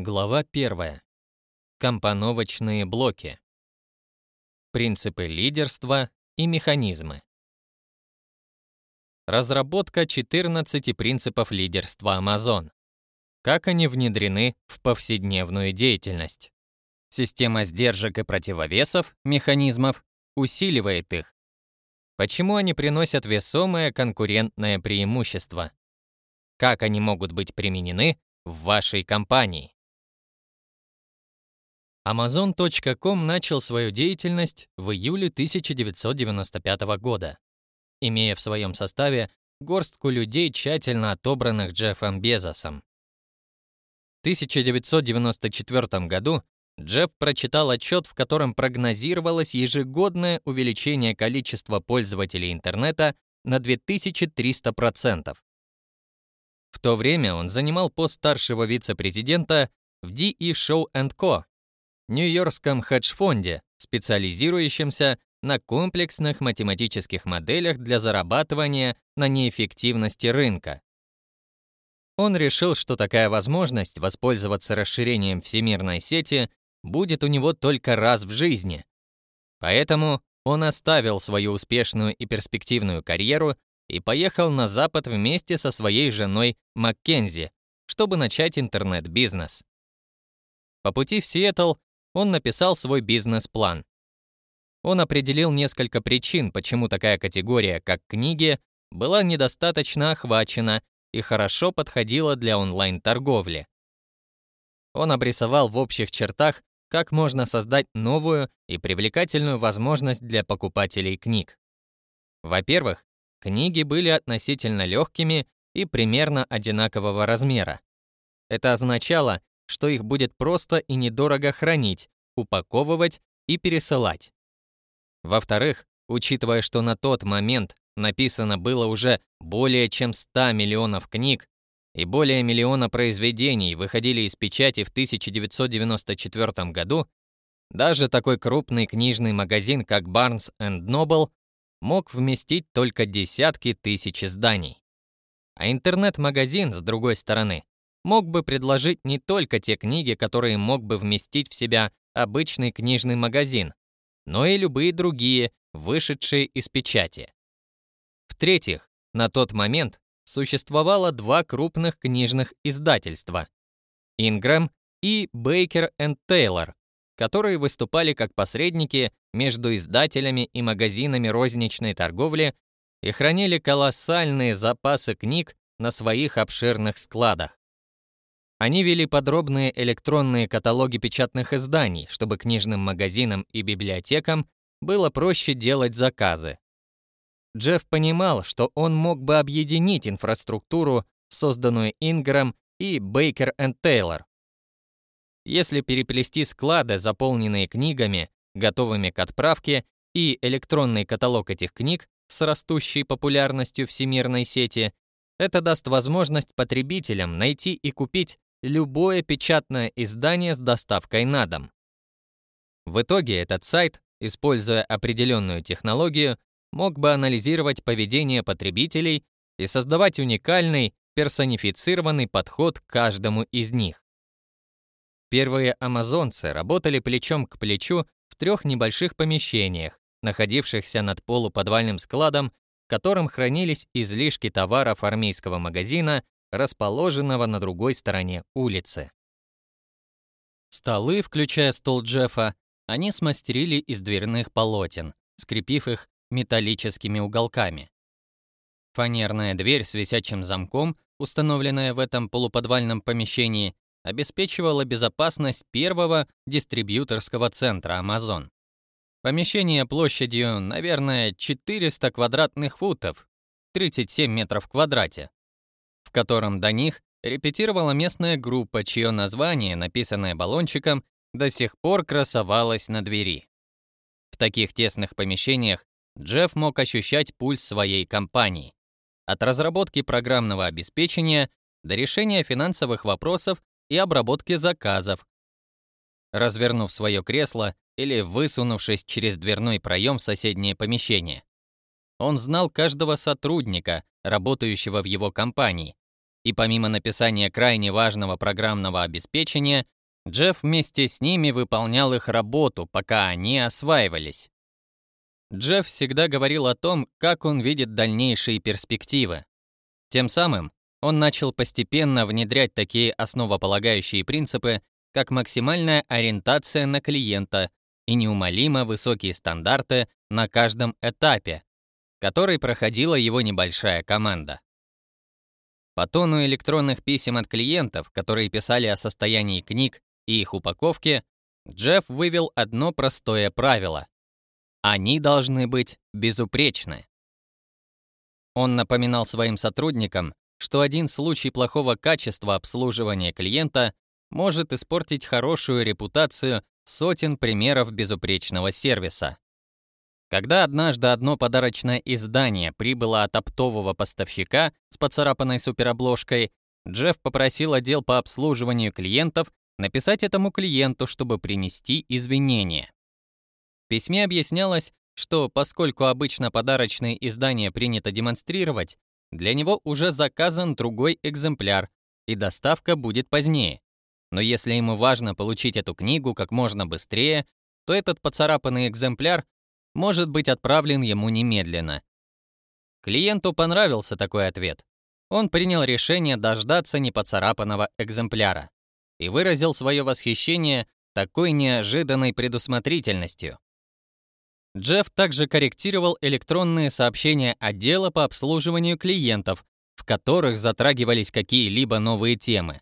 Глава 1. Компоновочные блоки. Принципы лидерства и механизмы. Разработка 14 принципов лидерства Amazon. Как они внедрены в повседневную деятельность. Система сдержек и противовесов, механизмов, усиливает их. Почему они приносят весомое конкурентное преимущество? Как они могут быть применены в вашей компании? Amazon.com начал свою деятельность в июле 1995 года, имея в своем составе горстку людей, тщательно отобранных Джеффом Безосом. В 1994 году Джефф прочитал отчет, в котором прогнозировалось ежегодное увеличение количества пользователей интернета на 2300%. В то время он занимал пост старшего вице-президента в DE Show Co., нью-йоркском хедж-фонде, специализирующемся на комплексных математических моделях для зарабатывания на неэффективности рынка. Он решил, что такая возможность воспользоваться расширением всемирной сети будет у него только раз в жизни. Поэтому он оставил свою успешную и перспективную карьеру и поехал на Запад вместе со своей женой Маккензи, чтобы начать интернет-бизнес. По пути в Сиэтл он написал свой бизнес-план. Он определил несколько причин, почему такая категория, как книги, была недостаточно охвачена и хорошо подходила для онлайн-торговли. Он обрисовал в общих чертах, как можно создать новую и привлекательную возможность для покупателей книг. Во-первых, книги были относительно легкими и примерно одинакового размера. Это означало, что их будет просто и недорого хранить, упаковывать и пересылать. Во-вторых, учитывая, что на тот момент написано было уже более чем 100 миллионов книг, и более миллиона произведений выходили из печати в 1994 году, даже такой крупный книжный магазин, как Barnes Noble, мог вместить только десятки тысяч изданий. А интернет-магазин, с другой стороны, мог бы предложить не только те книги, которые мог бы вместить в себя обычный книжный магазин, но и любые другие, вышедшие из печати. В-третьих, на тот момент существовало два крупных книжных издательства — Ingram и Baker Taylor, которые выступали как посредники между издателями и магазинами розничной торговли и хранили колоссальные запасы книг на своих обширных складах. Они вели подробные электронные каталоги печатных изданий, чтобы книжным магазинам и библиотекам было проще делать заказы. Джефф понимал, что он мог бы объединить инфраструктуру, созданную Инграм и Бейкер Тейлор. Если переплести склады, заполненные книгами, готовыми к отправке, и электронный каталог этих книг с растущей популярностью всемирной сети, это даст возможность потребителям найти и купить любое печатное издание с доставкой на дом. В итоге этот сайт, используя определенную технологию, мог бы анализировать поведение потребителей и создавать уникальный, персонифицированный подход к каждому из них. Первые амазонцы работали плечом к плечу в трех небольших помещениях, находившихся над полуподвальным складом, в котором хранились излишки товаров армейского магазина расположенного на другой стороне улицы. Столы, включая стол Джеффа, они смастерили из дверных полотен, скрепив их металлическими уголками. Фанерная дверь с висячим замком, установленная в этом полуподвальном помещении, обеспечивала безопасность первого дистрибьюторского центра Amazon. Помещение площадью, наверное, 400 квадратных футов, 37 метров в квадрате, в котором до них репетировала местная группа, чье название, написанное баллончиком, до сих пор красовалось на двери. В таких тесных помещениях Джефф мог ощущать пульс своей компании. От разработки программного обеспечения до решения финансовых вопросов и обработки заказов. Развернув свое кресло или высунувшись через дверной проем в соседнее помещение. Он знал каждого сотрудника, работающего в его компании, И помимо написания крайне важного программного обеспечения, Джефф вместе с ними выполнял их работу, пока они осваивались. Джефф всегда говорил о том, как он видит дальнейшие перспективы. Тем самым он начал постепенно внедрять такие основополагающие принципы, как максимальная ориентация на клиента и неумолимо высокие стандарты на каждом этапе, который проходила его небольшая команда. По тону электронных писем от клиентов, которые писали о состоянии книг и их упаковке, Джефф вывел одно простое правило. Они должны быть безупречны. Он напоминал своим сотрудникам, что один случай плохого качества обслуживания клиента может испортить хорошую репутацию сотен примеров безупречного сервиса. Когда однажды одно подарочное издание прибыло от оптового поставщика с поцарапанной суперобложкой, Джефф попросил отдел по обслуживанию клиентов написать этому клиенту, чтобы принести извинения. В письме объяснялось, что поскольку обычно подарочные издания принято демонстрировать, для него уже заказан другой экземпляр, и доставка будет позднее. Но если ему важно получить эту книгу как можно быстрее, то этот поцарапанный экземпляр может быть отправлен ему немедленно. Клиенту понравился такой ответ. Он принял решение дождаться непоцарапанного экземпляра и выразил свое восхищение такой неожиданной предусмотрительностью. Джефф также корректировал электронные сообщения отдела по обслуживанию клиентов, в которых затрагивались какие-либо новые темы.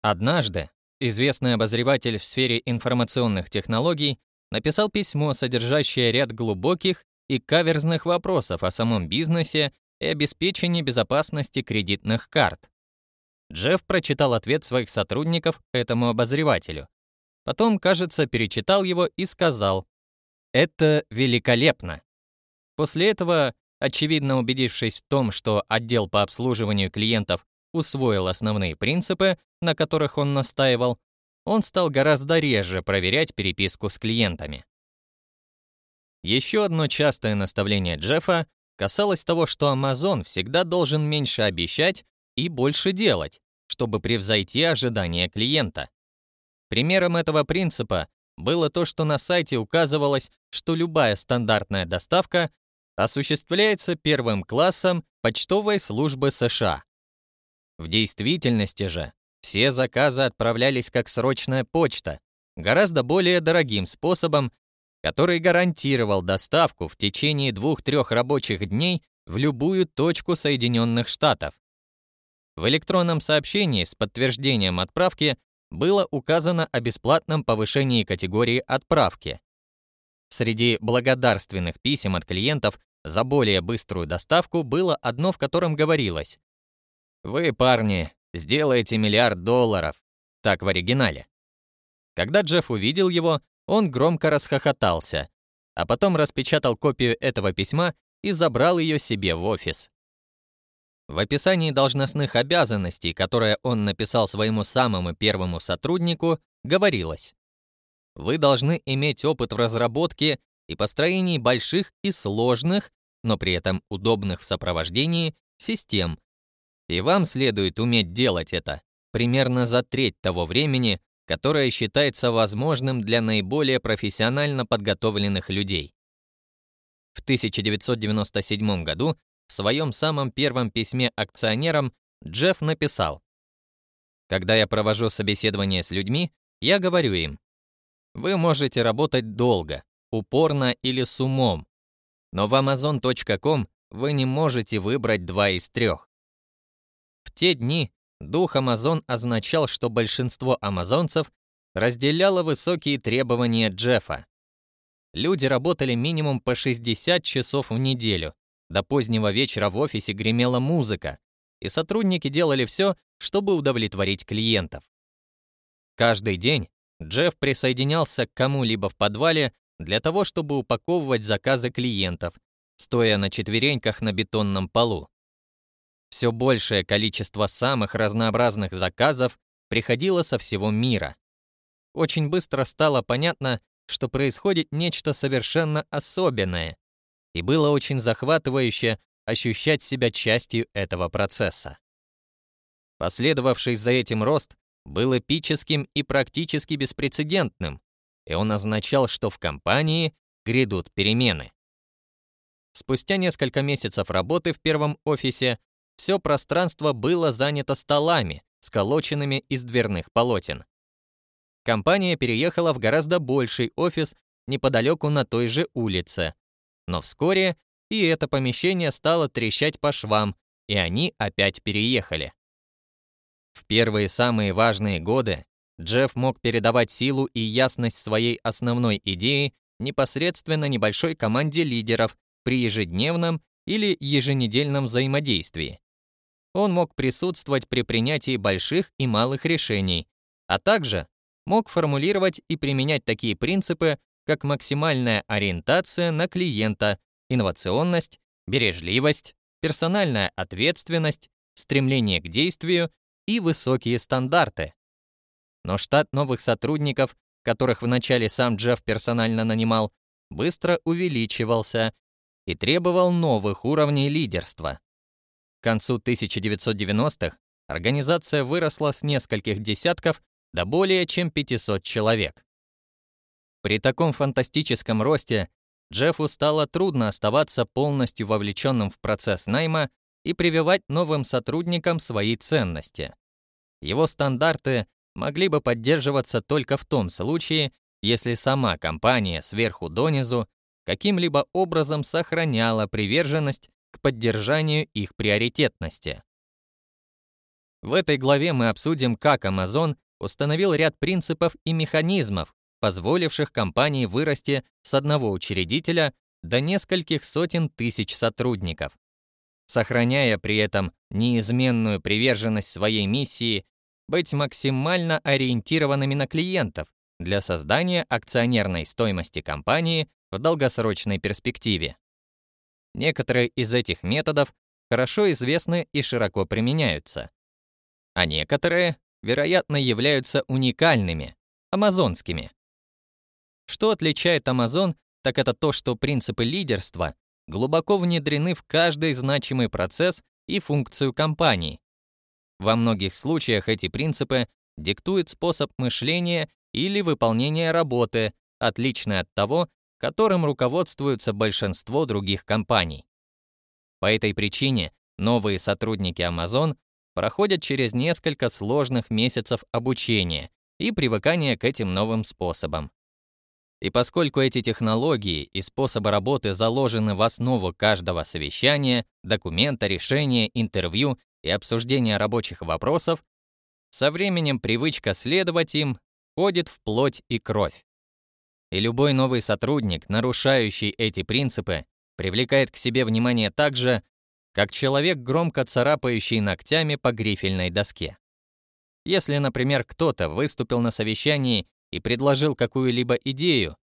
Однажды известный обозреватель в сфере информационных технологий написал письмо, содержащее ряд глубоких и каверзных вопросов о самом бизнесе и обеспечении безопасности кредитных карт. Джефф прочитал ответ своих сотрудников этому обозревателю. Потом, кажется, перечитал его и сказал «Это великолепно». После этого, очевидно убедившись в том, что отдел по обслуживанию клиентов усвоил основные принципы, на которых он настаивал, он стал гораздо реже проверять переписку с клиентами. Еще одно частое наставление Джеффа касалось того, что Amazon всегда должен меньше обещать и больше делать, чтобы превзойти ожидания клиента. Примером этого принципа было то, что на сайте указывалось, что любая стандартная доставка осуществляется первым классом почтовой службы США. В действительности же все заказы отправлялись как срочная почта, гораздо более дорогим способом, который гарантировал доставку в течение двух-трех рабочих дней в любую точку Соединенных Штатов. В электронном сообщении с подтверждением отправки было указано о бесплатном повышении категории отправки. Среди благодарственных писем от клиентов за более быструю доставку было одно, в котором говорилось «Вы, парни, сделаете миллиард долларов», так в оригинале. Когда Джефф увидел его, он громко расхохотался, а потом распечатал копию этого письма и забрал ее себе в офис. В описании должностных обязанностей, которые он написал своему самому первому сотруднику, говорилось «Вы должны иметь опыт в разработке и построении больших и сложных, но при этом удобных в сопровождении, систем, и вам следует уметь делать это примерно за треть того времени, которое считается возможным для наиболее профессионально подготовленных людей. В 1997 году в своем самом первом письме акционерам Джефф написал «Когда я провожу собеседование с людьми, я говорю им, вы можете работать долго, упорно или с умом, но в amazon.com вы не можете выбрать два из трех. В те дни дух Амазон означал, что большинство амазонцев разделяло высокие требования Джеффа. Люди работали минимум по 60 часов в неделю, до позднего вечера в офисе гремела музыка, и сотрудники делали все, чтобы удовлетворить клиентов. Каждый день Джефф присоединялся к кому-либо в подвале для того, чтобы упаковывать заказы клиентов, стоя на четвереньках на бетонном полу. Все большее количество самых разнообразных заказов приходило со всего мира. Очень быстро стало понятно, что происходит нечто совершенно особенное, и было очень захватывающе ощущать себя частью этого процесса. Последовавший за этим рост был эпическим и практически беспрецедентным, и он означал, что в компании грядут перемены. Спустя несколько месяцев работы в первом офисе все пространство было занято столами, сколоченными из дверных полотен. Компания переехала в гораздо больший офис неподалеку на той же улице. Но вскоре и это помещение стало трещать по швам, и они опять переехали. В первые самые важные годы Джефф мог передавать силу и ясность своей основной идеи непосредственно небольшой команде лидеров при ежедневном или еженедельном взаимодействии. Он мог присутствовать при принятии больших и малых решений, а также мог формулировать и применять такие принципы, как максимальная ориентация на клиента, инновационность, бережливость, персональная ответственность, стремление к действию и высокие стандарты. Но штат новых сотрудников, которых вначале сам Джефф персонально нанимал, быстро увеличивался и требовал новых уровней лидерства. К концу 1990-х организация выросла с нескольких десятков до более чем 500 человек. При таком фантастическом росте Джеффу стало трудно оставаться полностью вовлеченным в процесс найма и прививать новым сотрудникам свои ценности. Его стандарты могли бы поддерживаться только в том случае, если сама компания сверху донизу каким-либо образом сохраняла приверженность поддержанию их приоритетности. В этой главе мы обсудим, как Amazon установил ряд принципов и механизмов, позволивших компании вырасти с одного учредителя до нескольких сотен тысяч сотрудников. Сохраняя при этом неизменную приверженность своей миссии быть максимально ориентированными на клиентов для создания акционерной стоимости компании в долгосрочной перспективе. Некоторые из этих методов хорошо известны и широко применяются, а некоторые вероятно, являются уникальными, амазонскими. Что отличает Amazon, так это то, что принципы лидерства глубоко внедрены в каждый значимый процесс и функцию компании. Во многих случаях эти принципы диктуют способ мышления или выполнения работы, отличный от того, которым руководствуются большинство других компаний. По этой причине новые сотрудники Amazon проходят через несколько сложных месяцев обучения и привыкания к этим новым способам. И поскольку эти технологии и способы работы заложены в основу каждого совещания, документа, решения, интервью и обсуждения рабочих вопросов, со временем привычка следовать им входит в плоть и кровь. И любой новый сотрудник, нарушающий эти принципы, привлекает к себе внимание так же, как человек, громко царапающий ногтями по грифельной доске. Если, например, кто-то выступил на совещании и предложил какую-либо идею,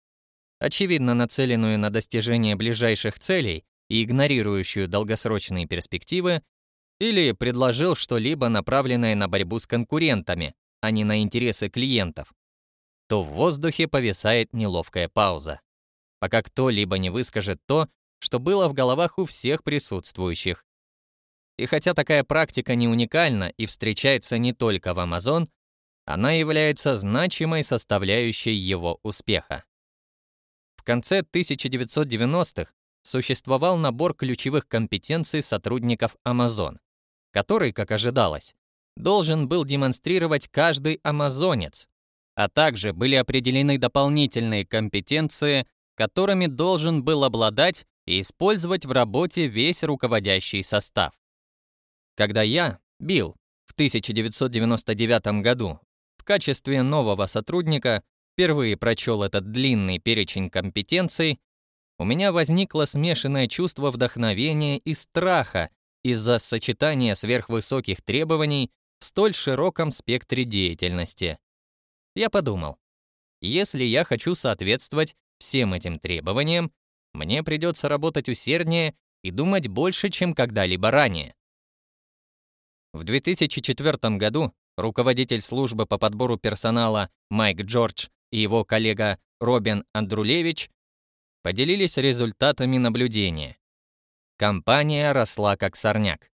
очевидно нацеленную на достижение ближайших целей и игнорирующую долгосрочные перспективы, или предложил что-либо направленное на борьбу с конкурентами, а не на интересы клиентов, то в воздухе повисает неловкая пауза, пока кто-либо не выскажет то, что было в головах у всех присутствующих. И хотя такая практика не уникальна и встречается не только в Amazon, она является значимой составляющей его успеха. В конце 1990-х существовал набор ключевых компетенций сотрудников Amazon, который, как ожидалось, должен был демонстрировать каждый амазонец, а также были определены дополнительные компетенции, которыми должен был обладать и использовать в работе весь руководящий состав. Когда я, Билл, в 1999 году в качестве нового сотрудника впервые прочел этот длинный перечень компетенций, у меня возникло смешанное чувство вдохновения и страха из-за сочетания сверхвысоких требований в столь широком спектре деятельности. Я подумал, если я хочу соответствовать всем этим требованиям, мне придется работать усерднее и думать больше, чем когда-либо ранее. В 2004 году руководитель службы по подбору персонала Майк Джордж и его коллега Робин Андрулевич поделились результатами наблюдения. Компания росла как сорняк.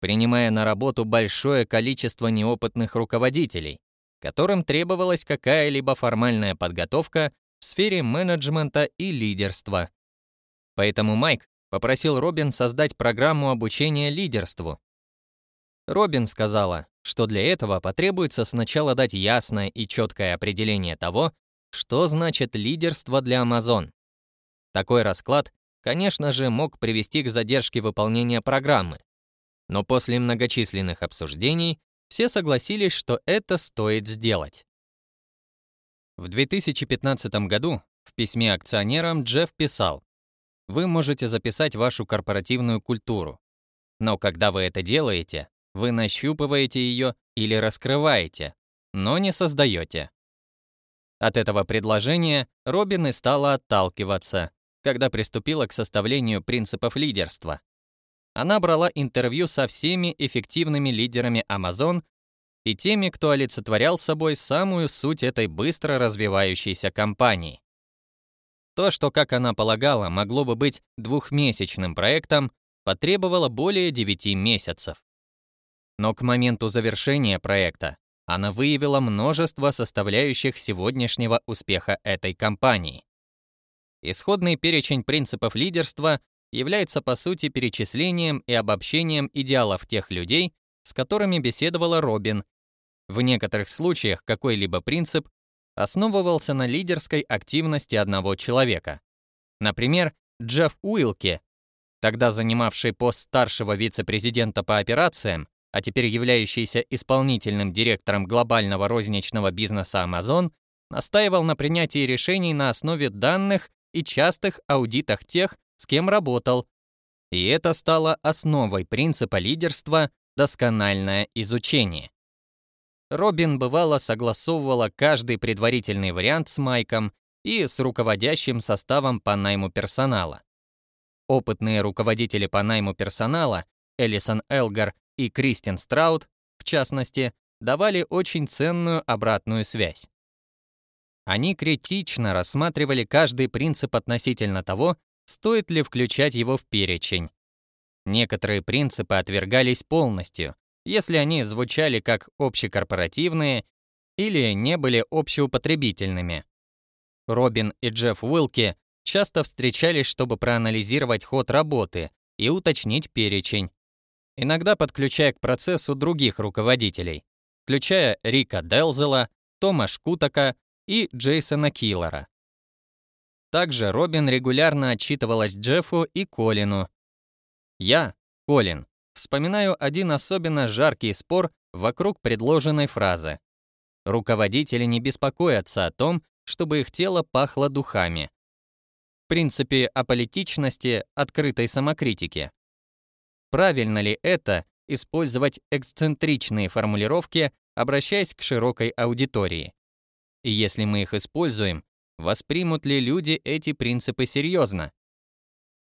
принимая на работу большое количество неопытных руководителей, которым требовалась какая-либо формальная подготовка в сфере менеджмента и лидерства. Поэтому Майк попросил Робин создать программу обучения лидерству. Робин сказала, что для этого потребуется сначала дать ясное и четкое определение того, что значит лидерство для Amazon. Такой расклад, конечно же, мог привести к задержке выполнения программы. Но после многочисленных обсуждений все согласились, что это стоит сделать. В 2015 году в письме акционерам Джефф писал, «Вы можете записать вашу корпоративную культуру, но когда вы это делаете, вы нащупываете ее или раскрываете, но не создаете. От этого предложения Робин и стала отталкиваться, когда приступила к составлению принципов лидерства. Она брала интервью со всеми эффективными лидерами Amazon и теми, кто олицетворял собой самую суть этой быстро развивающейся компании. То, что, как она полагала, могло бы быть двухмесячным проектом, потребовало более 9 месяцев. Но к моменту завершения проекта она выявила множество составляющих сегодняшнего успеха этой компании. Исходный перечень принципов лидерства является по сути перечислением и обобщением идеалов тех людей, с которыми беседовала Робин. В некоторых случаях какой-либо принцип основывался на лидерской активности одного человека. Например, Джефф Уилки, тогда занимавший пост старшего вице-президента по операциям, а теперь являющийся исполнительным директором глобального розничного бизнеса Amazon, настаивал на принятии решений на основе данных и частых аудитах тех, с кем работал. И это стало основой принципа лидерства «доскональное изучение». Робин бывало согласовывала каждый предварительный вариант с Майком и с руководящим составом по найму персонала. Опытные руководители по найму персонала Элисон Элгар и Кристин Страут, в частности, давали очень ценную обратную связь. Они критично рассматривали каждый принцип относительно того, стоит ли включать его в перечень. Некоторые принципы отвергались полностью, если они звучали как общекорпоративные или не были общеупотребительными. Робин и Джефф Уилки часто встречались, чтобы проанализировать ход работы и уточнить перечень, иногда подключая к процессу других руководителей, включая Рика Делзела, Тома Шкутака и Джейсона Киллера. Также Робин регулярно отчитывалась Джеффу и Колину. Я, Колин, вспоминаю один особенно жаркий спор вокруг предложенной фразы. Руководители не беспокоятся о том, чтобы их тело пахло духами. В принципе, о политичности, открытой самокритике. Правильно ли это использовать эксцентричные формулировки, обращаясь к широкой аудитории? И если мы их используем, воспримут ли люди эти принципы серьезно?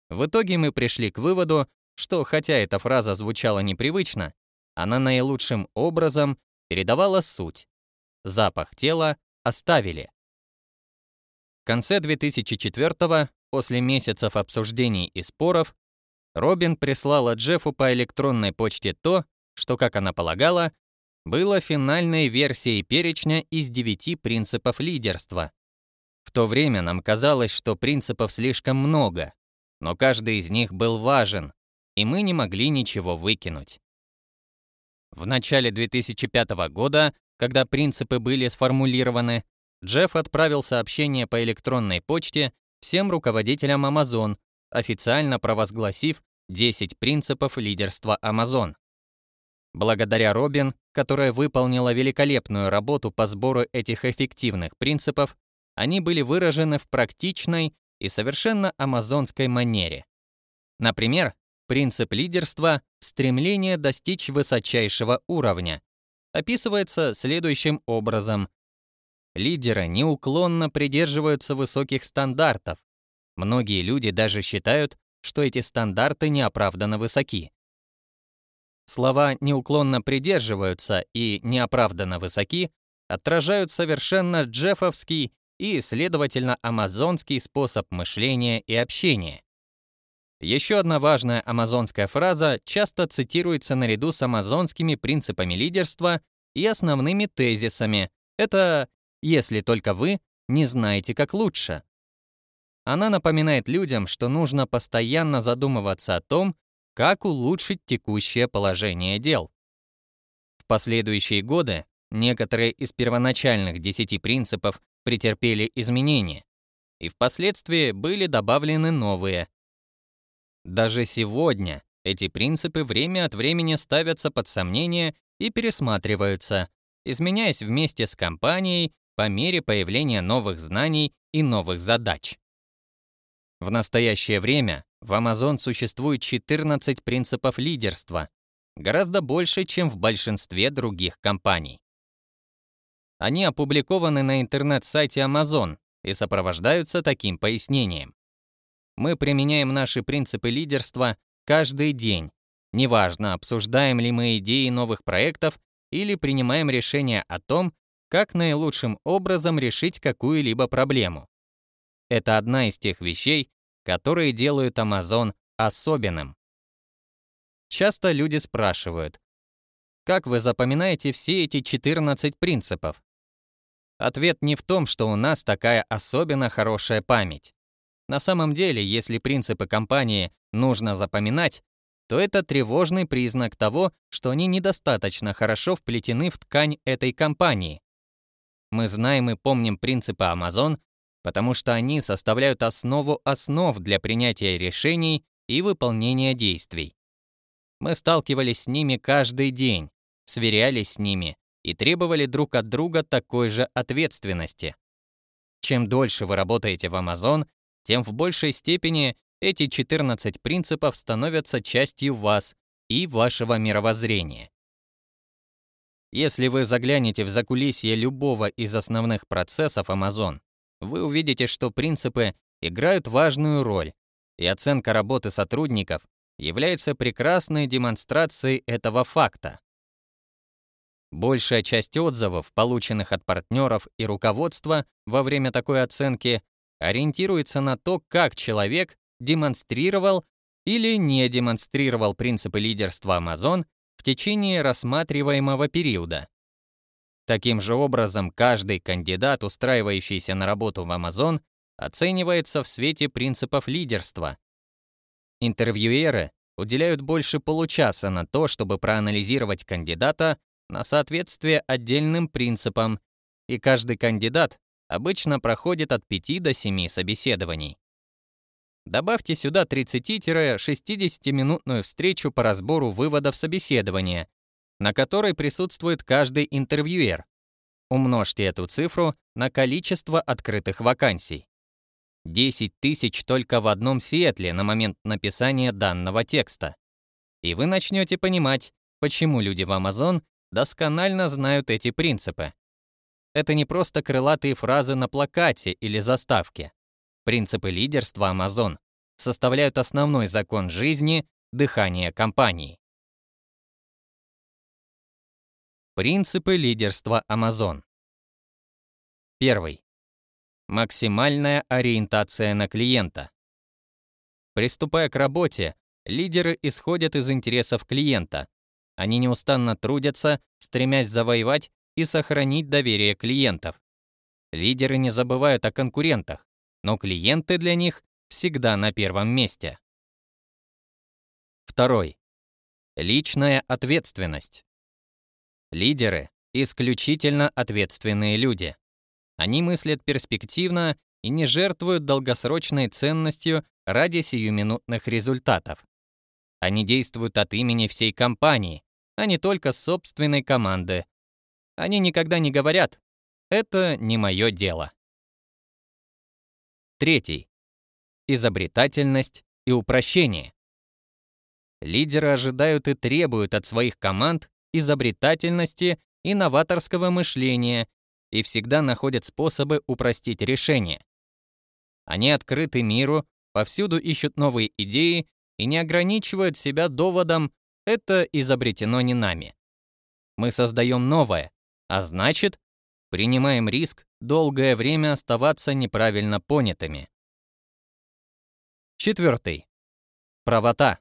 В итоге мы пришли к выводу, что хотя эта фраза звучала непривычно, она наилучшим образом передавала суть. Запах тела оставили. В конце 2004 после месяцев обсуждений и споров, Робин прислала Джеффу по электронной почте то, что, как она полагала, было финальной версией перечня из девяти принципов лидерства. В то время нам казалось, что принципов слишком много, но каждый из них был важен, и мы не могли ничего выкинуть. В начале 2005 года, когда принципы были сформулированы, Джефф отправил сообщение по электронной почте всем руководителям Amazon, официально провозгласив 10 принципов лидерства Amazon. Благодаря Робин, которая выполнила великолепную работу по сбору этих эффективных принципов, они были выражены в практичной и совершенно амазонской манере. Например, принцип лидерства «стремление достичь высочайшего уровня» описывается следующим образом. Лидеры неуклонно придерживаются высоких стандартов. Многие люди даже считают, что эти стандарты неоправданно высоки. Слова «неуклонно придерживаются» и «неоправданно высоки» отражают совершенно джеффовский и, следовательно, амазонский способ мышления и общения. Еще одна важная амазонская фраза часто цитируется наряду с амазонскими принципами лидерства и основными тезисами. Это «если только вы не знаете, как лучше». Она напоминает людям, что нужно постоянно задумываться о том, как улучшить текущее положение дел. В последующие годы некоторые из первоначальных десяти принципов претерпели изменения, и впоследствии были добавлены новые. Даже сегодня эти принципы время от времени ставятся под сомнение и пересматриваются, изменяясь вместе с компанией по мере появления новых знаний и новых задач. В настоящее время в Amazon существует 14 принципов лидерства, гораздо больше, чем в большинстве других компаний. Они опубликованы на интернет-сайте Amazon и сопровождаются таким пояснением. Мы применяем наши принципы лидерства каждый день. Неважно, обсуждаем ли мы идеи новых проектов или принимаем решение о том, как наилучшим образом решить какую-либо проблему. Это одна из тех вещей, которые делают Amazon особенным. Часто люди спрашивают, как вы запоминаете все эти 14 принципов? Ответ не в том, что у нас такая особенно хорошая память. На самом деле, если принципы компании нужно запоминать, то это тревожный признак того, что они недостаточно хорошо вплетены в ткань этой компании. Мы знаем и помним принципы Amazon, потому что они составляют основу основ для принятия решений и выполнения действий. Мы сталкивались с ними каждый день, сверялись с ними и требовали друг от друга такой же ответственности. Чем дольше вы работаете в Amazon, тем в большей степени эти 14 принципов становятся частью вас и вашего мировоззрения. Если вы заглянете в закулисье любого из основных процессов Amazon, вы увидите, что принципы играют важную роль, и оценка работы сотрудников является прекрасной демонстрацией этого факта. Большая часть отзывов, полученных от партнеров и руководства во время такой оценки, ориентируется на то, как человек демонстрировал или не демонстрировал принципы лидерства Amazon в течение рассматриваемого периода. Таким же образом, каждый кандидат, устраивающийся на работу в Amazon, оценивается в свете принципов лидерства. Интервьюеры уделяют больше получаса на то, чтобы проанализировать кандидата на соответствие отдельным принципам, и каждый кандидат обычно проходит от 5 до 7 собеседований. Добавьте сюда 30-60-минутную встречу по разбору выводов собеседования, на которой присутствует каждый интервьюер. Умножьте эту цифру на количество открытых вакансий. 10 тысяч только в одном Сиэтле на момент написания данного текста. И вы начнете понимать, почему люди в Amazon досконально знают эти принципы. Это не просто крылатые фразы на плакате или заставке. Принципы лидерства Amazon составляют основной закон жизни, дыхания компании. Принципы лидерства Amazon. Первый. Максимальная ориентация на клиента. Приступая к работе, лидеры исходят из интересов клиента, они неустанно трудятся, стремясь завоевать и сохранить доверие клиентов. Лидеры не забывают о конкурентах, но клиенты для них всегда на первом месте. Второй. Личная ответственность. Лидеры – исключительно ответственные люди. Они мыслят перспективно и не жертвуют долгосрочной ценностью ради сиюминутных результатов. Они действуют от имени всей компании, а не только собственной команды. Они никогда не говорят «это не мое дело». Третий. Изобретательность и упрощение. Лидеры ожидают и требуют от своих команд изобретательности и новаторского мышления и всегда находят способы упростить решения. Они открыты миру, повсюду ищут новые идеи и не ограничивают себя доводом это изобретено не нами. Мы создаем новое, а значит, принимаем риск долгое время оставаться неправильно понятыми. Четвертый. правота.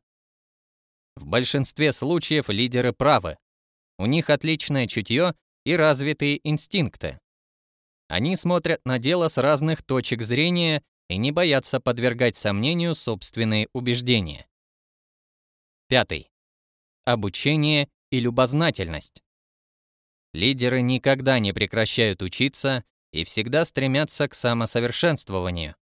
В большинстве случаев лидеры правы. У них отличное чутье и развитые инстинкты. Они смотрят на дело с разных точек зрения и не боятся подвергать сомнению собственные убеждения. Пятый. Обучение и любознательность. Лидеры никогда не прекращают учиться и всегда стремятся к самосовершенствованию.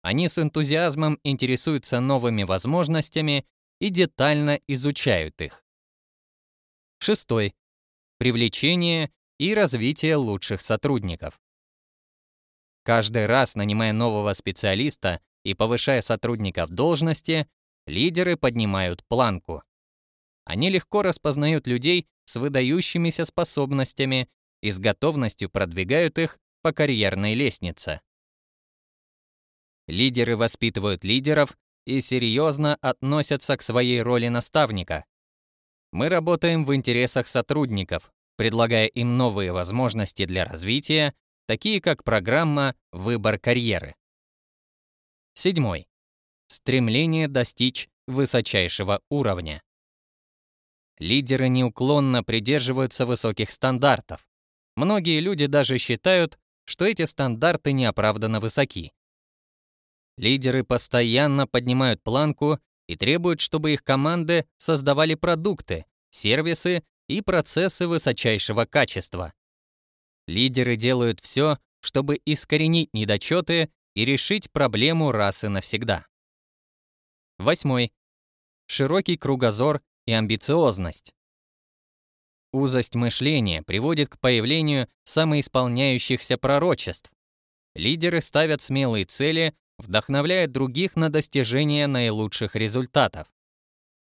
Они с энтузиазмом интересуются новыми возможностями и детально изучают их. Шестой. Привлечение и развитие лучших сотрудников. Каждый раз, нанимая нового специалиста и повышая сотрудника в должности, лидеры поднимают планку. Они легко распознают людей с выдающимися способностями и с готовностью продвигают их по карьерной лестнице. Лидеры воспитывают лидеров и серьезно относятся к своей роли наставника. Мы работаем в интересах сотрудников, предлагая им новые возможности для развития, такие как программа «Выбор карьеры». Седьмой. Стремление достичь высочайшего уровня. Лидеры неуклонно придерживаются высоких стандартов. Многие люди даже считают, что эти стандарты неоправданно высоки. Лидеры постоянно поднимают планку и требуют, чтобы их команды создавали продукты, сервисы и процессы высочайшего качества. Лидеры делают все, чтобы искоренить недочеты и решить проблему раз и навсегда. Восьмой. Широкий кругозор и амбициозность. Узость мышления приводит к появлению самоисполняющихся пророчеств. Лидеры ставят смелые цели, вдохновляя других на достижение наилучших результатов.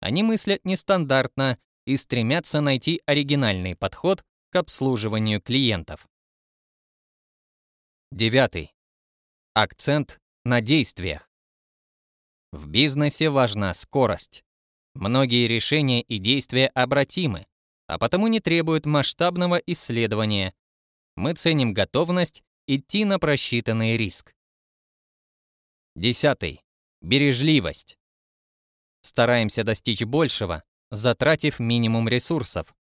Они мыслят нестандартно и стремятся найти оригинальный подход к обслуживанию клиентов. Девятый. Акцент на действиях. В бизнесе важна скорость. Многие решения и действия обратимы, а потому не требуют масштабного исследования. Мы ценим готовность идти на просчитанный риск. Десятый. Бережливость. Стараемся достичь большего, затратив минимум ресурсов.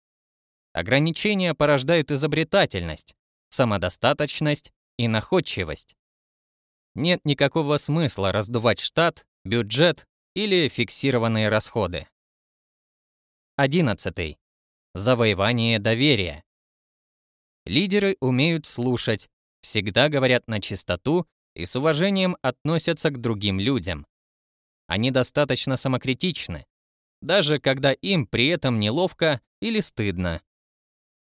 Ограничения порождают изобретательность, самодостаточность и находчивость. Нет никакого смысла раздувать штат, бюджет или фиксированные расходы. 11. Завоевание доверия. Лидеры умеют слушать, всегда говорят на чистоту и с уважением относятся к другим людям. Они достаточно самокритичны, даже когда им при этом неловко или стыдно.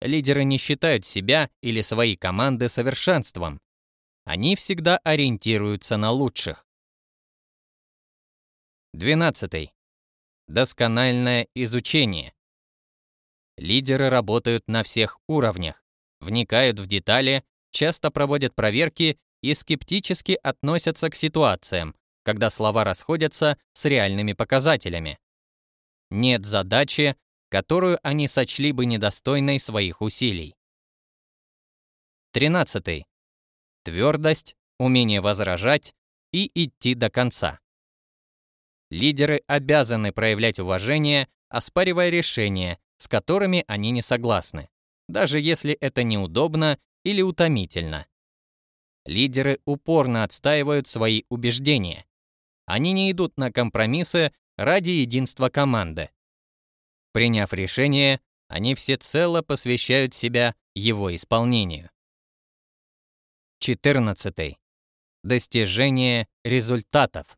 Лидеры не считают себя или свои команды совершенством. Они всегда ориентируются на лучших. 12. Доскональное изучение. Лидеры работают на всех уровнях, вникают в детали, часто проводят проверки и скептически относятся к ситуациям, когда слова расходятся с реальными показателями. Нет задачи, которую они сочли бы недостойной своих усилий. 13. Твердость, умение возражать и идти до конца. Лидеры обязаны проявлять уважение, оспаривая решения, с которыми они не согласны, даже если это неудобно или утомительно. Лидеры упорно отстаивают свои убеждения. Они не идут на компромиссы ради единства команды. Приняв решение, они всецело посвящают себя его исполнению. 14. Достижение результатов.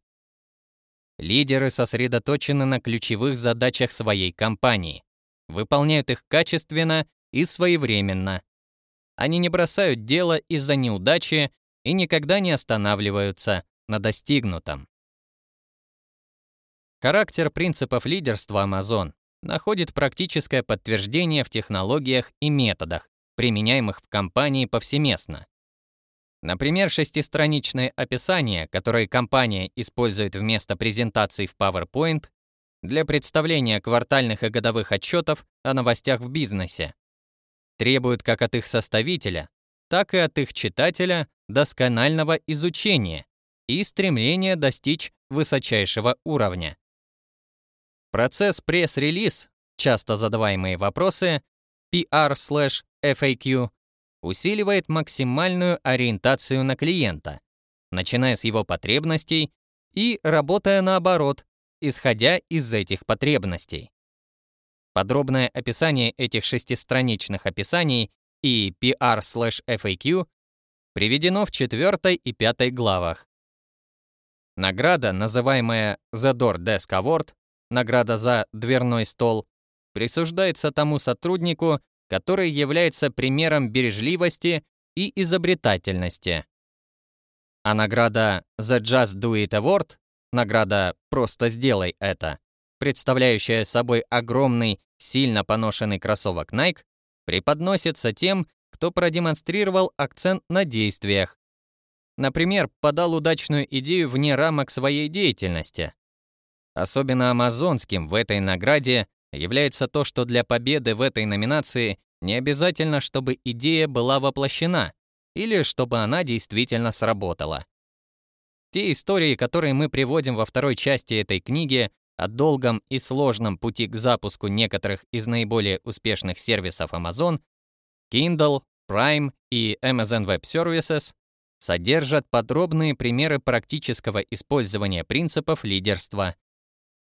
Лидеры сосредоточены на ключевых задачах своей компании, выполняют их качественно и своевременно. Они не бросают дело из-за неудачи и никогда не останавливаются на достигнутом. Характер принципов лидерства Amazon находит практическое подтверждение в технологиях и методах, применяемых в компании повсеместно. Например, шестистраничное описание, которое компания использует вместо презентаций в PowerPoint для представления квартальных и годовых отчетов о новостях в бизнесе, требует как от их составителя, так и от их читателя досконального изучения и стремления достичь высочайшего уровня. Процесс пресс-релиз, часто задаваемые вопросы, PR/FAQ, усиливает максимальную ориентацию на клиента, начиная с его потребностей и работая наоборот, исходя из этих потребностей. Подробное описание этих шестистраничных описаний и PR/FAQ приведено в четвертой и пятой главах. Награда, называемая Door Desk Award, награда за дверной стол, присуждается тому сотруднику, который является примером бережливости и изобретательности. А награда The Just Do It Award, награда «Просто сделай это», представляющая собой огромный, сильно поношенный кроссовок Nike, преподносится тем, кто продемонстрировал акцент на действиях. Например, подал удачную идею вне рамок своей деятельности. Особенно амазонским в этой награде является то, что для победы в этой номинации не обязательно, чтобы идея была воплощена или чтобы она действительно сработала. Те истории, которые мы приводим во второй части этой книги о долгом и сложном пути к запуску некоторых из наиболее успешных сервисов Amazon, Kindle, Prime и Amazon Web Services, содержат подробные примеры практического использования принципов лидерства.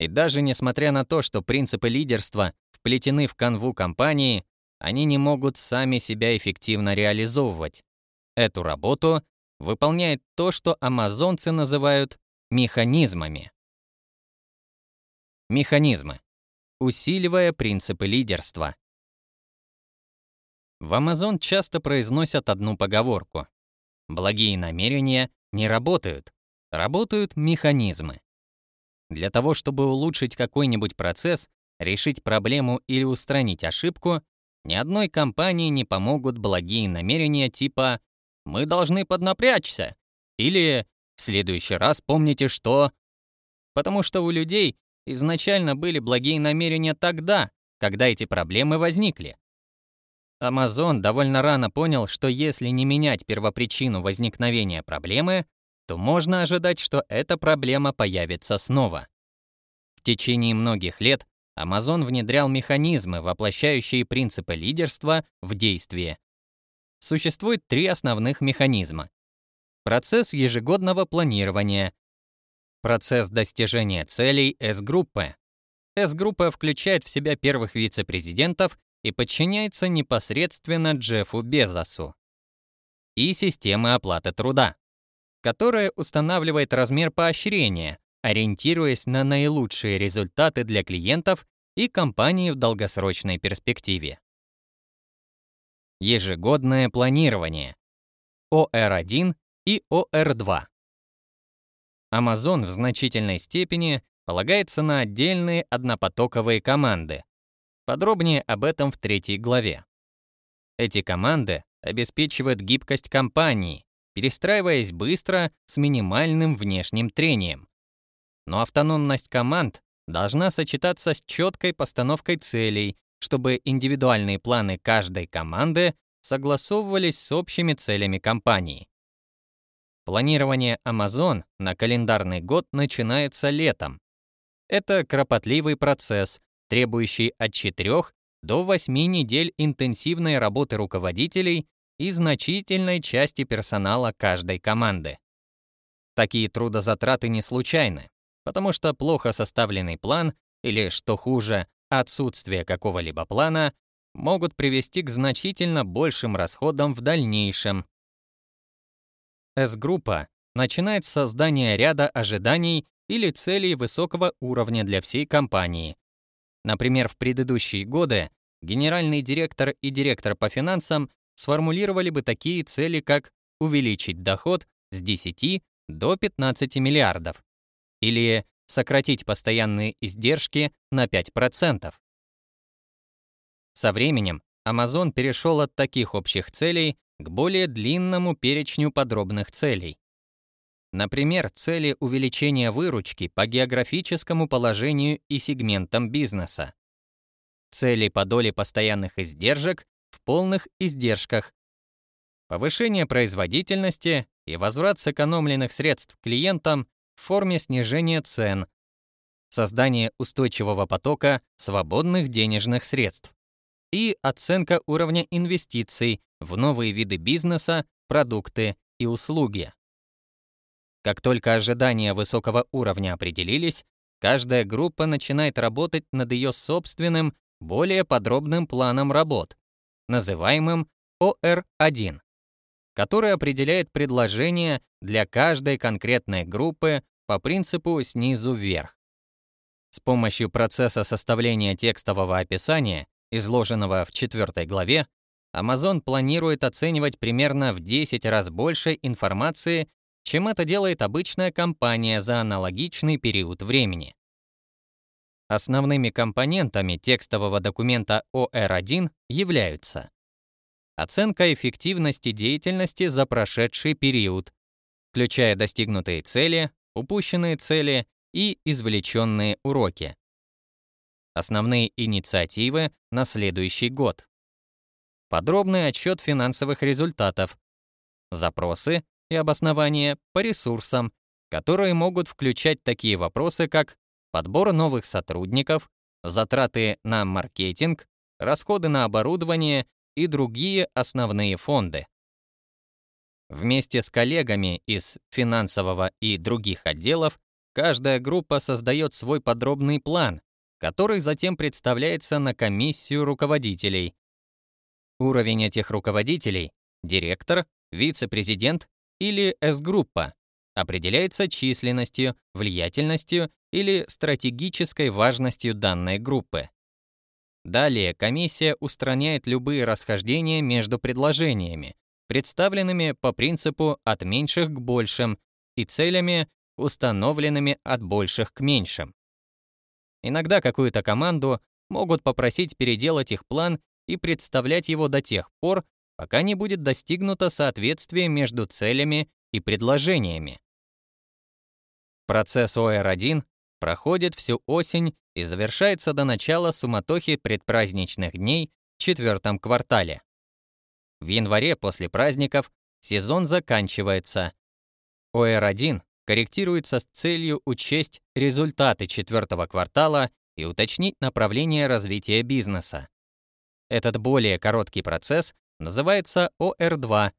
И даже несмотря на то, что принципы лидерства вплетены в канву компании, они не могут сами себя эффективно реализовывать. Эту работу выполняет то, что амазонцы называют механизмами. Механизмы. Усиливая принципы лидерства. В Amazon часто произносят одну поговорку. Благие намерения не работают, работают механизмы. Для того, чтобы улучшить какой-нибудь процесс, решить проблему или устранить ошибку, ни одной компании не помогут благие намерения типа «мы должны поднапрячься» или «в следующий раз помните, что…» Потому что у людей изначально были благие намерения тогда, когда эти проблемы возникли. Amazon довольно рано понял, что если не менять первопричину возникновения проблемы, то можно ожидать, что эта проблема появится снова. В течение многих лет Amazon внедрял механизмы, воплощающие принципы лидерства в действие. Существует три основных механизма. Процесс ежегодного планирования, процесс достижения целей S-группы. S-группа включает в себя первых вице-президентов и подчиняется непосредственно Джеффу Безосу. И системы оплаты труда, которая устанавливает размер поощрения, ориентируясь на наилучшие результаты для клиентов и компании в долгосрочной перспективе. Ежегодное планирование. ОР1 и ОР2. Amazon в значительной степени полагается на отдельные однопотоковые команды. Подробнее об этом в третьей главе. Эти команды обеспечивают гибкость компании, перестраиваясь быстро с минимальным внешним трением, но автономность команд должна сочетаться с четкой постановкой целей, чтобы индивидуальные планы каждой команды согласовывались с общими целями компании. Планирование Amazon на календарный год начинается летом. Это кропотливый процесс, требующий от 4 до 8 недель интенсивной работы руководителей и значительной части персонала каждой команды. Такие трудозатраты не случайны потому что плохо составленный план или, что хуже, отсутствие какого-либо плана могут привести к значительно большим расходам в дальнейшем. S-группа начинает с создания ряда ожиданий или целей высокого уровня для всей компании. Например, в предыдущие годы генеральный директор и директор по финансам сформулировали бы такие цели, как увеличить доход с 10 до 15 миллиардов, или сократить постоянные издержки на 5%. Со временем Amazon перешел от таких общих целей к более длинному перечню подробных целей. Например, цели увеличения выручки по географическому положению и сегментам бизнеса. Цели по доле постоянных издержек в полных издержках. Повышение производительности и возврат сэкономленных средств клиентам в форме снижения цен, создание устойчивого потока свободных денежных средств и оценка уровня инвестиций в новые виды бизнеса, продукты и услуги. Как только ожидания высокого уровня определились, каждая группа начинает работать над ее собственным, более подробным планом работ, называемым ОР-1, который определяет предложения для каждой конкретной группы по принципу снизу вверх. С помощью процесса составления текстового описания, изложенного в 4 главе, Amazon планирует оценивать примерно в 10 раз больше информации, чем это делает обычная компания за аналогичный период времени. Основными компонентами текстового документа ОР1 являются оценка эффективности деятельности за прошедший период, включая достигнутые цели, упущенные цели и извлеченные уроки. Основные инициативы на следующий год. Подробный отчет финансовых результатов. Запросы и обоснования по ресурсам, которые могут включать такие вопросы, как подбор новых сотрудников, затраты на маркетинг, расходы на оборудование и другие основные фонды. Вместе с коллегами из финансового и других отделов Каждая группа создает свой подробный план, который затем представляется на комиссию руководителей. Уровень этих руководителей – директор, вице-президент или С-группа – определяется численностью, влиятельностью или стратегической важностью данной группы. Далее комиссия устраняет любые расхождения между предложениями, представленными по принципу от меньших к большим и целями, установленными от больших к меньшим. Иногда какую-то команду могут попросить переделать их план и представлять его до тех пор, пока не будет достигнуто соответствие между целями и предложениями. Процесс ОР-1 проходит всю осень и завершается до начала суматохи предпраздничных дней в четвертом квартале. В январе после праздников сезон заканчивается. ОР-1 корректируется с целью учесть результаты четвертого квартала и уточнить направление развития бизнеса. Этот более короткий процесс называется ОР2,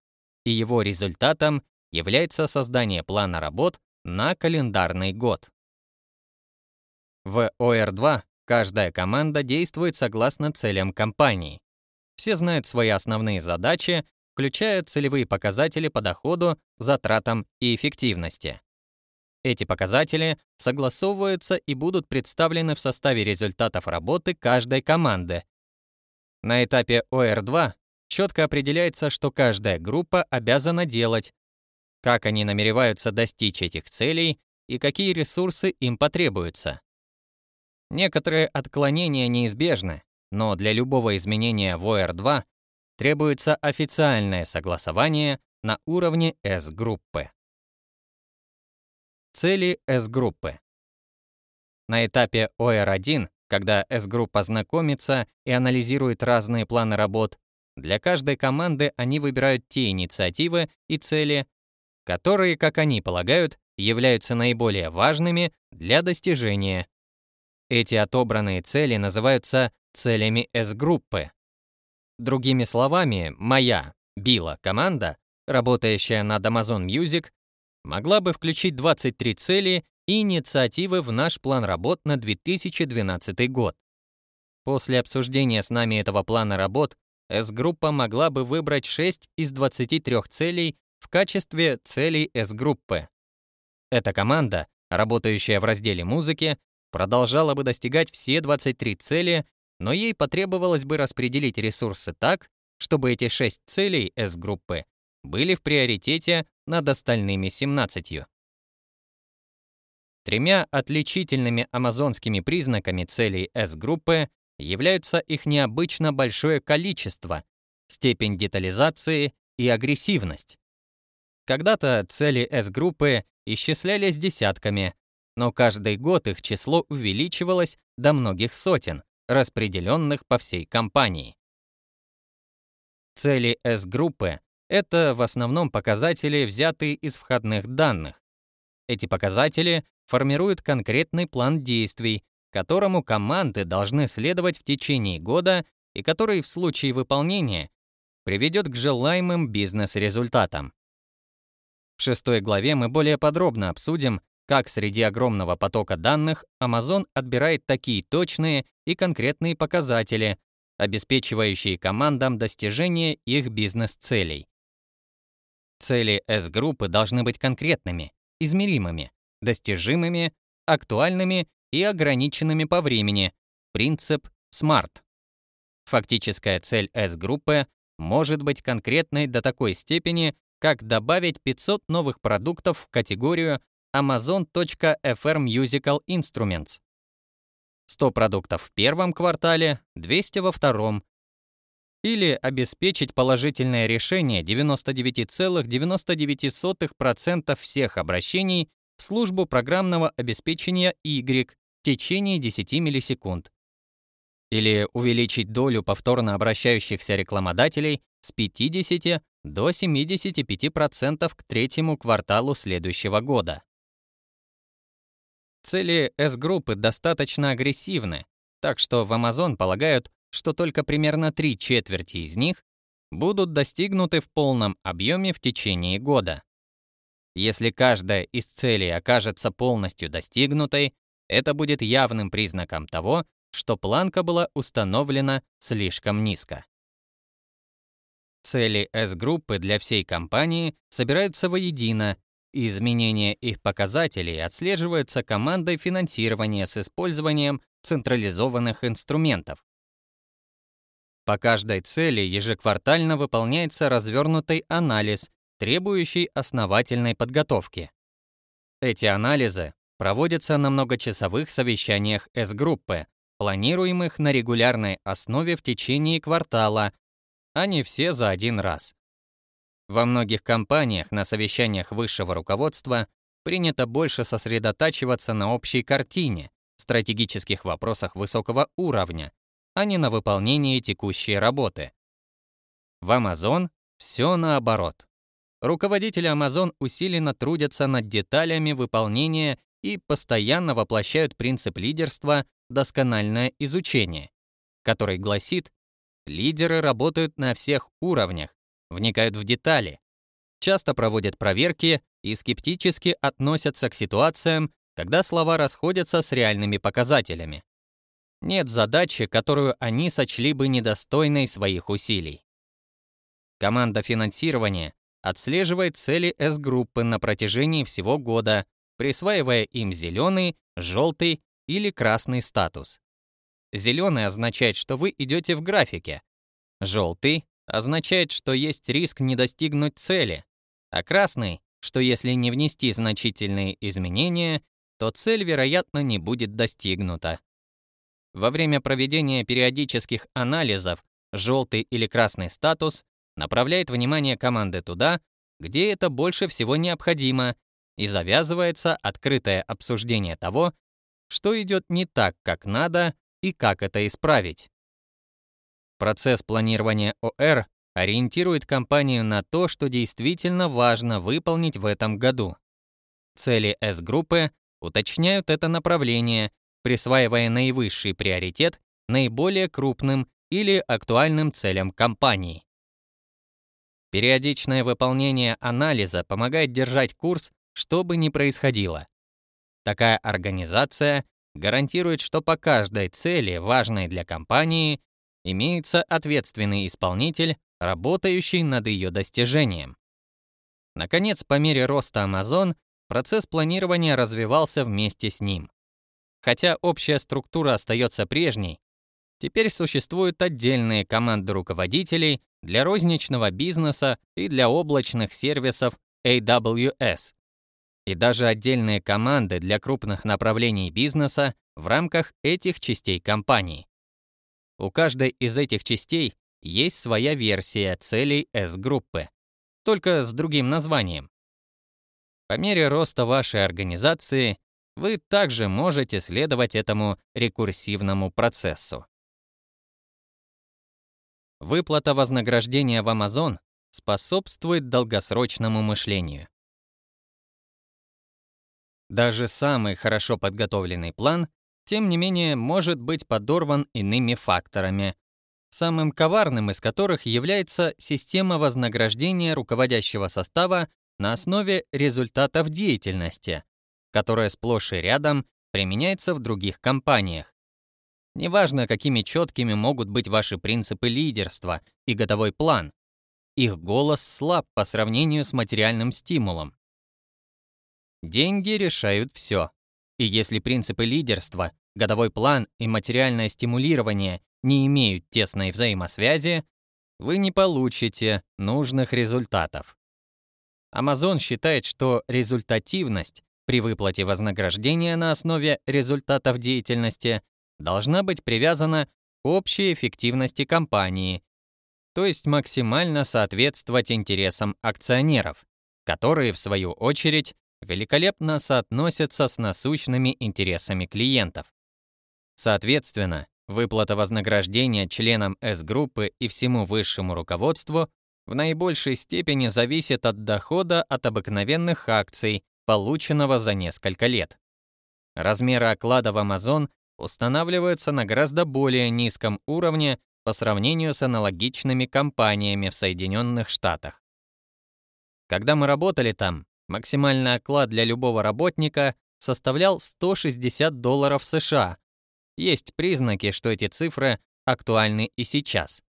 и его результатом является создание плана работ на календарный год. В ОР2 каждая команда действует согласно целям компании. Все знают свои основные задачи, включая целевые показатели по доходу, затратам и эффективности. Эти показатели согласовываются и будут представлены в составе результатов работы каждой команды. На этапе ОР2 четко определяется, что каждая группа обязана делать, как они намереваются достичь этих целей и какие ресурсы им потребуются. Некоторые отклонения неизбежны, но для любого изменения в ОР2 требуется официальное согласование на уровне S-группы. Цели S-группы. На этапе ОР1, когда S-группа знакомится и анализирует разные планы работ, для каждой команды они выбирают те инициативы и цели, которые, как они полагают, являются наиболее важными для достижения. Эти отобранные цели называются целями S-группы. Другими словами, моя, Билла, команда, работающая над Amazon Music, могла бы включить 23 цели и инициативы в наш план работ на 2012 год. После обсуждения с нами этого плана работ, S-группа могла бы выбрать 6 из 23 целей в качестве целей S-группы. Эта команда, работающая в разделе музыки, продолжала бы достигать все 23 цели, но ей потребовалось бы распределить ресурсы так, чтобы эти 6 целей S-группы были в приоритете над остальными 17. Тремя отличительными амазонскими признаками целей S-группы являются их необычно большое количество, степень детализации и агрессивность. Когда-то цели S-группы исчислялись десятками, но каждый год их число увеличивалось до многих сотен, распределенных по всей компании. Цели S-группы это в основном показатели, взятые из входных данных. Эти показатели формируют конкретный план действий, которому команды должны следовать в течение года и который в случае выполнения приведет к желаемым бизнес-результатам. В шестой главе мы более подробно обсудим, как среди огромного потока данных Amazon отбирает такие точные и конкретные показатели, обеспечивающие командам достижение их бизнес-целей. Цели S-группы должны быть конкретными, измеримыми, достижимыми, актуальными и ограниченными по времени. Принцип SMART. Фактическая цель S-группы может быть конкретной до такой степени, как добавить 500 новых продуктов в категорию Amazon.fr Musical Instruments. 100 продуктов в первом квартале, 200 во втором. Или обеспечить положительное решение 99,99% всех обращений в службу программного обеспечения Y в течение 10 миллисекунд. Или увеличить долю повторно обращающихся рекламодателей с 50 до 75% к третьему кварталу следующего года. Цели S-группы достаточно агрессивны, так что в Amazon полагают, что только примерно три четверти из них будут достигнуты в полном объеме в течение года. Если каждая из целей окажется полностью достигнутой, это будет явным признаком того, что планка была установлена слишком низко. Цели S-группы для всей компании собираются воедино Изменение их показателей отслеживается командой финансирования с использованием централизованных инструментов. По каждой цели ежеквартально выполняется развернутый анализ, требующий основательной подготовки. Эти анализы проводятся на многочасовых совещаниях С-группы, планируемых на регулярной основе в течение квартала, а не все за один раз. Во многих компаниях на совещаниях высшего руководства принято больше сосредотачиваться на общей картине, стратегических вопросах высокого уровня, а не на выполнении текущей работы. В Amazon все наоборот. Руководители Amazon усиленно трудятся над деталями выполнения и постоянно воплощают принцип лидерства «доскональное изучение», который гласит, лидеры работают на всех уровнях, вникают в детали, часто проводят проверки и скептически относятся к ситуациям, когда слова расходятся с реальными показателями. Нет задачи, которую они сочли бы недостойной своих усилий. Команда финансирования отслеживает цели S-группы на протяжении всего года, присваивая им зеленый, желтый или красный статус. Зеленый означает, что вы идете в графике. Желтый означает, что есть риск не достигнуть цели, а красный, что если не внести значительные изменения, то цель, вероятно, не будет достигнута. Во время проведения периодических анализов желтый или красный статус направляет внимание команды туда, где это больше всего необходимо, и завязывается открытое обсуждение того, что идет не так, как надо, и как это исправить. Процесс планирования ОР ориентирует компанию на то, что действительно важно выполнить в этом году. Цели S-группы уточняют это направление, присваивая наивысший приоритет наиболее крупным или актуальным целям компании. Периодичное выполнение анализа помогает держать курс, что бы ни происходило. Такая организация гарантирует, что по каждой цели, важной для компании, имеется ответственный исполнитель, работающий над ее достижением. Наконец, по мере роста Amazon, процесс планирования развивался вместе с ним. Хотя общая структура остается прежней, теперь существуют отдельные команды руководителей для розничного бизнеса и для облачных сервисов AWS, и даже отдельные команды для крупных направлений бизнеса в рамках этих частей компании. У каждой из этих частей есть своя версия целей S-группы, только с другим названием. По мере роста вашей организации вы также можете следовать этому рекурсивному процессу. Выплата вознаграждения в Amazon способствует долгосрочному мышлению. Даже самый хорошо подготовленный план, тем не менее, может быть подорван иными факторами, самым коварным из которых является система вознаграждения руководящего состава на основе результатов деятельности, которая сплошь и рядом применяется в других компаниях. Неважно, какими четкими могут быть ваши принципы лидерства и годовой план, их голос слаб по сравнению с материальным стимулом. Деньги решают все. И если принципы лидерства, годовой план и материальное стимулирование не имеют тесной взаимосвязи, вы не получите нужных результатов. Amazon считает, что результативность при выплате вознаграждения на основе результатов деятельности должна быть привязана к общей эффективности компании, то есть максимально соответствовать интересам акционеров, которые, в свою очередь, великолепно соотносятся с насущными интересами клиентов. Соответственно, выплата вознаграждения членам С-группы и всему высшему руководству в наибольшей степени зависит от дохода от обыкновенных акций, полученного за несколько лет. Размеры оклада в Amazon устанавливаются на гораздо более низком уровне по сравнению с аналогичными компаниями в Соединенных Штатах. Когда мы работали там, максимальный оклад для любого работника составлял 160 долларов США. Есть признаки, что эти цифры актуальны и сейчас.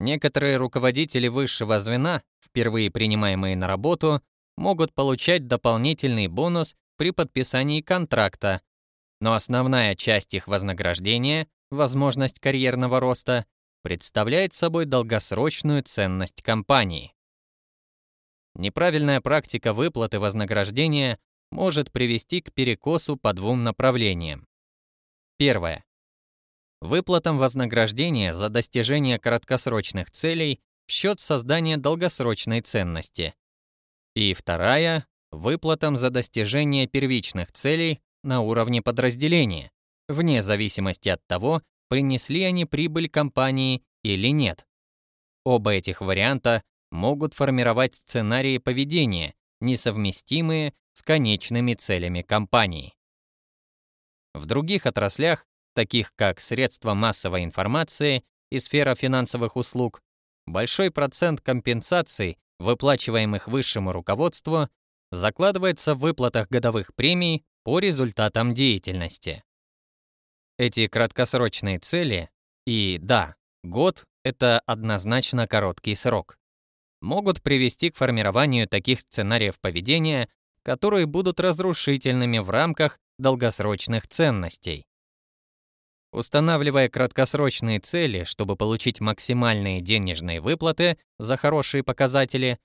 Некоторые руководители высшего звена, впервые принимаемые на работу, могут получать дополнительный бонус при подписании контракта, но основная часть их вознаграждения, возможность карьерного роста, представляет собой долгосрочную ценность компании. Неправильная практика выплаты вознаграждения может привести к перекосу по двум направлениям. Первое. Выплатам вознаграждения за достижение краткосрочных целей в счет создания долгосрочной ценности. И вторая – выплатам за достижение первичных целей на уровне подразделения, вне зависимости от того, принесли они прибыль компании или нет. Оба этих варианта могут формировать сценарии поведения, несовместимые с конечными целями компании. В других отраслях, таких как средства массовой информации и сфера финансовых услуг, большой процент компенсаций, выплачиваемых высшему руководству, закладывается в выплатах годовых премий по результатам деятельности. Эти краткосрочные цели, и да, год — это однозначно короткий срок, могут привести к формированию таких сценариев поведения, которые будут разрушительными в рамках долгосрочных ценностей. Устанавливая краткосрочные цели, чтобы получить максимальные денежные выплаты за хорошие показатели,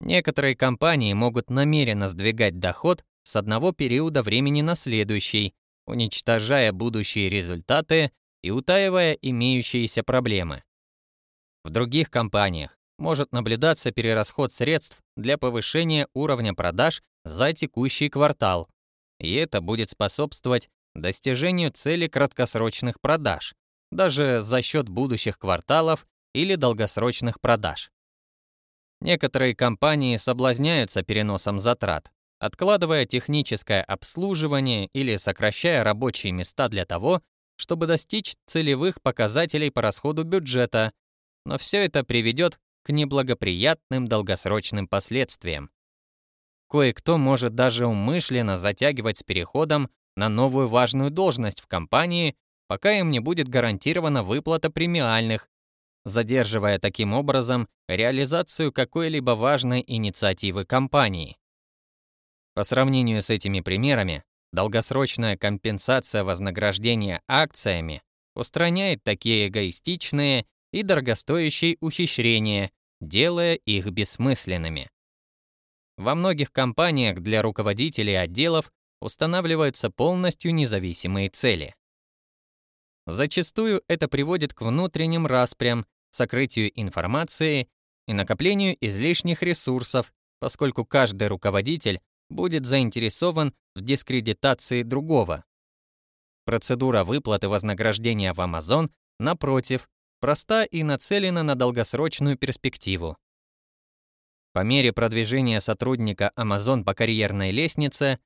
некоторые компании могут намеренно сдвигать доход с одного периода времени на следующий, уничтожая будущие результаты и утаивая имеющиеся проблемы. В других компаниях может наблюдаться перерасход средств для повышения уровня продаж за текущий квартал, и это будет способствовать достижению цели краткосрочных продаж, даже за счет будущих кварталов или долгосрочных продаж. Некоторые компании соблазняются переносом затрат, откладывая техническое обслуживание или сокращая рабочие места для того, чтобы достичь целевых показателей по расходу бюджета, но все это приведет к неблагоприятным долгосрочным последствиям. Кое-кто может даже умышленно затягивать с переходом на новую важную должность в компании, пока им не будет гарантирована выплата премиальных, задерживая таким образом реализацию какой-либо важной инициативы компании. По сравнению с этими примерами, долгосрочная компенсация вознаграждения акциями устраняет такие эгоистичные и дорогостоящие ухищрения, делая их бессмысленными. Во многих компаниях для руководителей отделов устанавливаются полностью независимые цели. Зачастую это приводит к внутренним распрям, сокрытию информации и накоплению излишних ресурсов, поскольку каждый руководитель будет заинтересован в дискредитации другого. Процедура выплаты вознаграждения в Amazon, напротив, проста и нацелена на долгосрочную перспективу. По мере продвижения сотрудника Amazon по карьерной лестнице,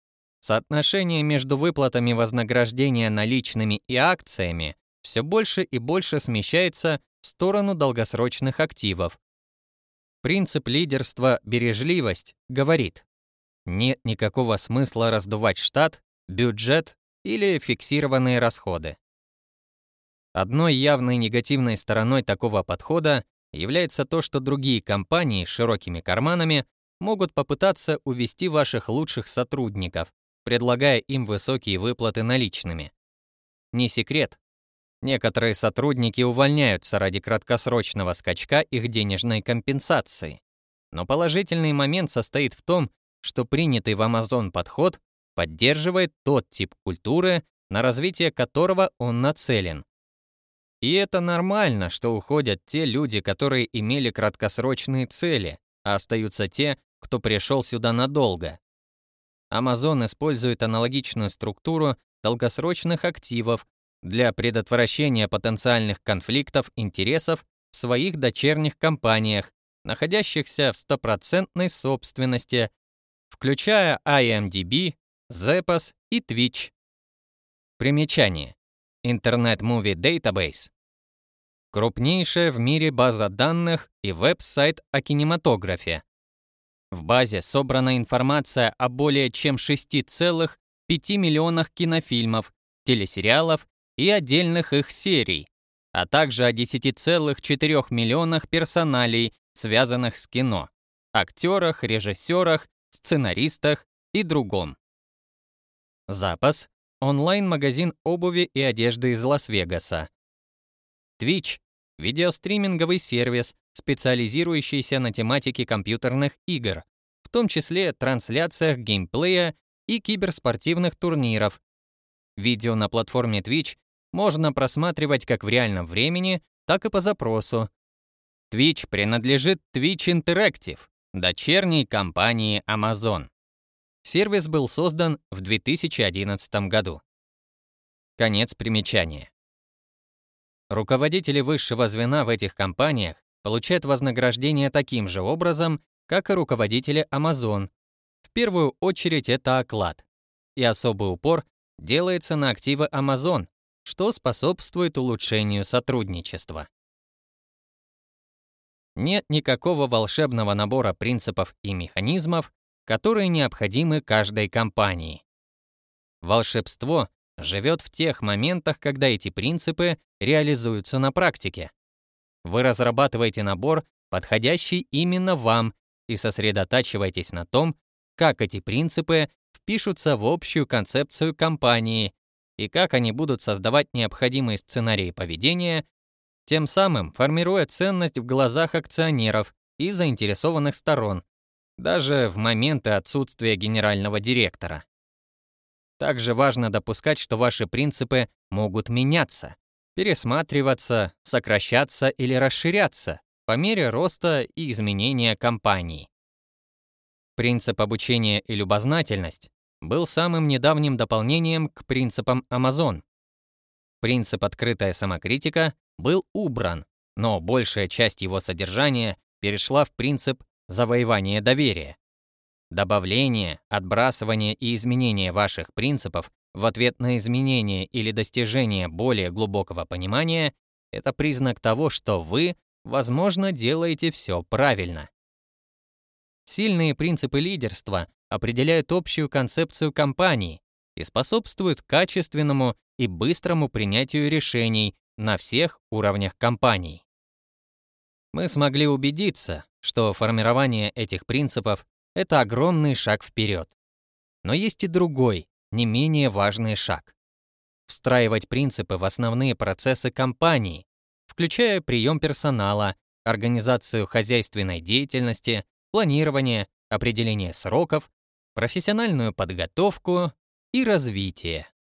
Соотношение между выплатами вознаграждения наличными и акциями все больше и больше смещается в сторону долгосрочных активов. Принцип лидерства «бережливость» говорит, нет никакого смысла раздувать штат, бюджет или фиксированные расходы. Одной явной негативной стороной такого подхода является то, что другие компании с широкими карманами могут попытаться увести ваших лучших сотрудников, предлагая им высокие выплаты наличными. Не секрет, некоторые сотрудники увольняются ради краткосрочного скачка их денежной компенсации. Но положительный момент состоит в том, что принятый в Amazon подход поддерживает тот тип культуры, на развитие которого он нацелен. И это нормально, что уходят те люди, которые имели краткосрочные цели, а остаются те, кто пришел сюда надолго. Amazon использует аналогичную структуру долгосрочных активов для предотвращения потенциальных конфликтов интересов в своих дочерних компаниях, находящихся в стопроцентной собственности, включая IMDb, Zappos и Twitch. Примечание. Movie Database крупнейшая в мире база данных и веб-сайт о кинематографе. В базе собрана информация о более чем 6,5 миллионах кинофильмов, телесериалов и отдельных их серий, а также о 10,4 миллионах персоналей, связанных с кино, актерах, режиссерах, сценаристах и другом. Запас – онлайн-магазин обуви и одежды из Лас-Вегаса. Twitch – видеостриминговый сервис, специализирующийся на тематике компьютерных игр, в том числе трансляциях геймплея и киберспортивных турниров. Видео на платформе Twitch можно просматривать как в реальном времени, так и по запросу. Twitch принадлежит Twitch Interactive, дочерней компании Amazon. Сервис был создан в 2011 году. Конец примечания. Руководители высшего звена в этих компаниях получают вознаграждение таким же образом, как и руководители Amazon. В первую очередь это оклад. И особый упор делается на активы Amazon, что способствует улучшению сотрудничества. Нет никакого волшебного набора принципов и механизмов, которые необходимы каждой компании. Волшебство живет в тех моментах, когда эти принципы реализуются на практике. Вы разрабатываете набор, подходящий именно вам, и сосредотачиваетесь на том, как эти принципы впишутся в общую концепцию компании и как они будут создавать необходимые сценарии поведения, тем самым формируя ценность в глазах акционеров и заинтересованных сторон, даже в моменты отсутствия генерального директора. Также важно допускать, что ваши принципы могут меняться, пересматриваться, сокращаться или расширяться по мере роста и изменения компании. Принцип обучения и любознательность был самым недавним дополнением к принципам Amazon. Принцип открытая самокритика был убран, но большая часть его содержания перешла в принцип завоевания доверия. Добавление, отбрасывание и изменение ваших принципов в ответ на изменение или достижение более глубокого понимания — это признак того, что вы, возможно, делаете все правильно. Сильные принципы лидерства определяют общую концепцию компании и способствуют качественному и быстрому принятию решений на всех уровнях компании. Мы смогли убедиться, что формирование этих принципов это огромный шаг вперед. Но есть и другой, не менее важный шаг. Встраивать принципы в основные процессы компании, включая прием персонала, организацию хозяйственной деятельности, планирование, определение сроков, профессиональную подготовку и развитие.